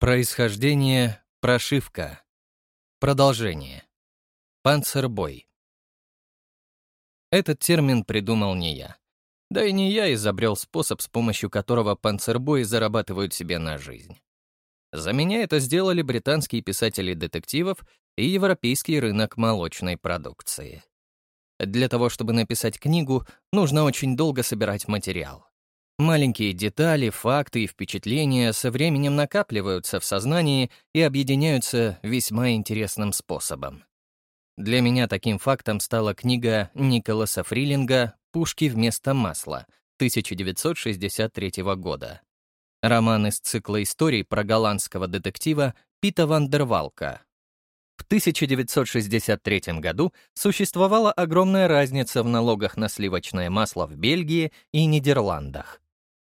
Происхождение, прошивка. Продолжение. Панцербой. Этот термин придумал не я. Да и не я изобрел способ, с помощью которого панцербои зарабатывают себе на жизнь. За меня это сделали британские писатели детективов и европейский рынок молочной продукции. Для того, чтобы написать книгу, нужно очень долго собирать материал. Маленькие детали, факты и впечатления со временем накапливаются в сознании и объединяются весьма интересным способом. Для меня таким фактом стала книга Николаса Фрилинга «Пушки вместо масла» 1963 года. Роман из цикла историй про голландского детектива Пита Вандервалка. В 1963 году существовала огромная разница в налогах на сливочное масло в Бельгии и Нидерландах.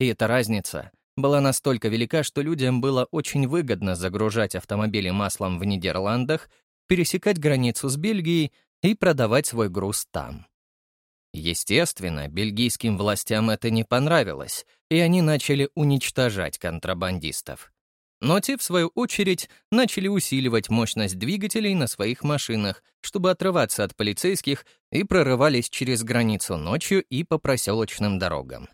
И эта разница была настолько велика, что людям было очень выгодно загружать автомобили маслом в Нидерландах, пересекать границу с Бельгией и продавать свой груз там. Естественно, бельгийским властям это не понравилось, и они начали уничтожать контрабандистов. Но те, в свою очередь, начали усиливать мощность двигателей на своих машинах, чтобы отрываться от полицейских, и прорывались через границу ночью и по проселочным дорогам.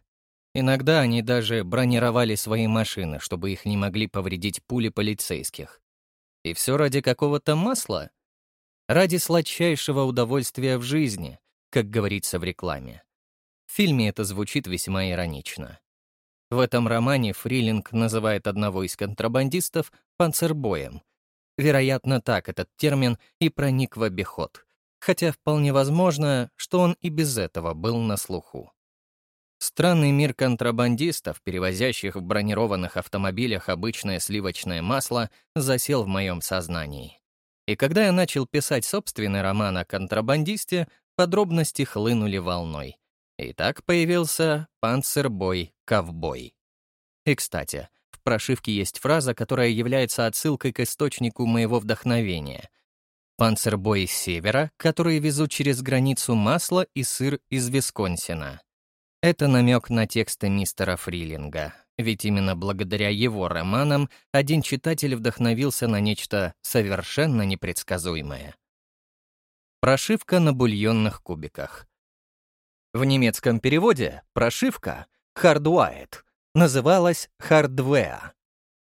Иногда они даже бронировали свои машины, чтобы их не могли повредить пули полицейских. И все ради какого-то масла? Ради сладчайшего удовольствия в жизни, как говорится в рекламе. В фильме это звучит весьма иронично. В этом романе Фрилинг называет одного из контрабандистов «панцербоем». Вероятно, так этот термин и проник в обиход, хотя вполне возможно, что он и без этого был на слуху. Странный мир контрабандистов, перевозящих в бронированных автомобилях обычное сливочное масло, засел в моем сознании. И когда я начал писать собственный роман о контрабандисте, подробности хлынули волной. И так появился «Панцербой-ковбой». И, кстати, в прошивке есть фраза, которая является отсылкой к источнику моего вдохновения. «Панцербой с севера, которые везут через границу масло и сыр из Висконсина». Это намек на тексты мистера Фрилинга, ведь именно благодаря его романам один читатель вдохновился на нечто совершенно непредсказуемое. Прошивка на бульонных кубиках. В немецком переводе прошивка «hardwired» называлась «hardware».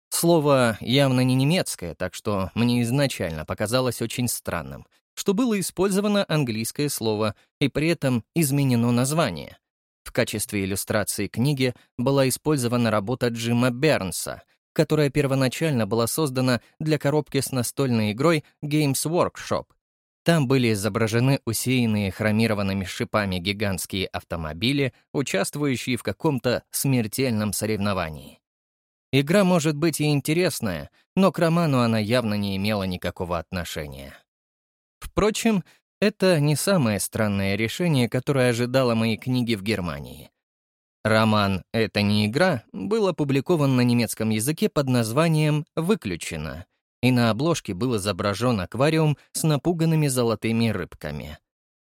Слово явно не немецкое, так что мне изначально показалось очень странным, что было использовано английское слово и при этом изменено название — в качестве иллюстрации книги была использована работа Джима Бернса, которая первоначально была создана для коробки с настольной игрой Games Workshop. Там были изображены усеянные хромированными шипами гигантские автомобили, участвующие в каком-то смертельном соревновании. Игра может быть и интересная, но к роману она явно не имела никакого отношения. Впрочем, это не самое странное решение, которое ожидало моей книги в Германии. Роман «Это не игра» был опубликован на немецком языке под названием «Выключено», и на обложке был изображен аквариум с напуганными золотыми рыбками.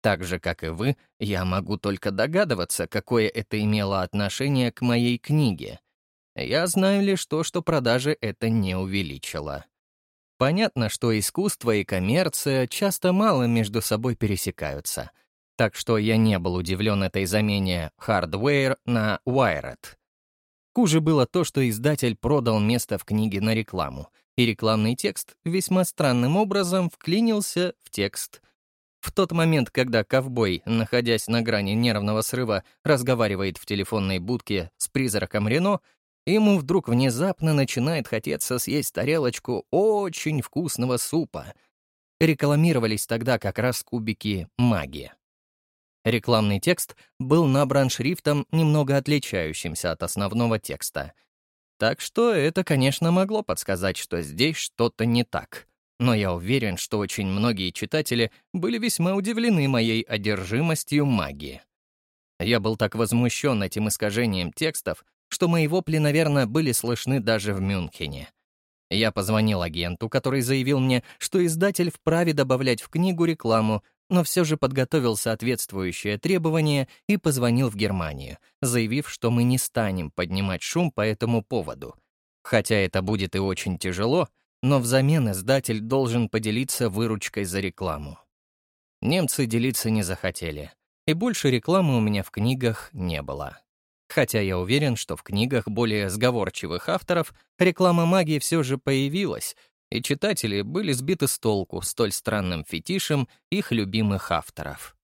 Так же, как и вы, я могу только догадываться, какое это имело отношение к моей книге. Я знаю лишь то, что продажи это не увеличило. Понятно, что искусство и коммерция часто мало между собой пересекаются. Так что я не был удивлен этой замене «hardware» на «wired». Хуже было то, что издатель продал место в книге на рекламу, и рекламный текст весьма странным образом вклинился в текст. В тот момент, когда ковбой, находясь на грани нервного срыва, разговаривает в телефонной будке с призраком Рено, ему вдруг внезапно начинает хотеться съесть тарелочку очень вкусного супа. Рекламировались тогда как раз кубики маги. Рекламный текст был набран шрифтом, немного отличающимся от основного текста. Так что это, конечно, могло подсказать, что здесь что-то не так. Но я уверен, что очень многие читатели были весьма удивлены моей одержимостью магии. Я был так возмущен этим искажением текстов, что мои вопли, наверное, были слышны даже в Мюнхене. Я позвонил агенту, который заявил мне, что издатель вправе добавлять в книгу рекламу, но все же подготовил соответствующее требование и позвонил в Германию, заявив, что мы не станем поднимать шум по этому поводу. Хотя это будет и очень тяжело, но взамен издатель должен поделиться выручкой за рекламу. Немцы делиться не захотели, и больше рекламы у меня в книгах не было. Хотя я уверен, что в книгах более сговорчивых авторов реклама магии все же появилась, и читатели были сбиты с толку столь странным фетишем их любимых авторов.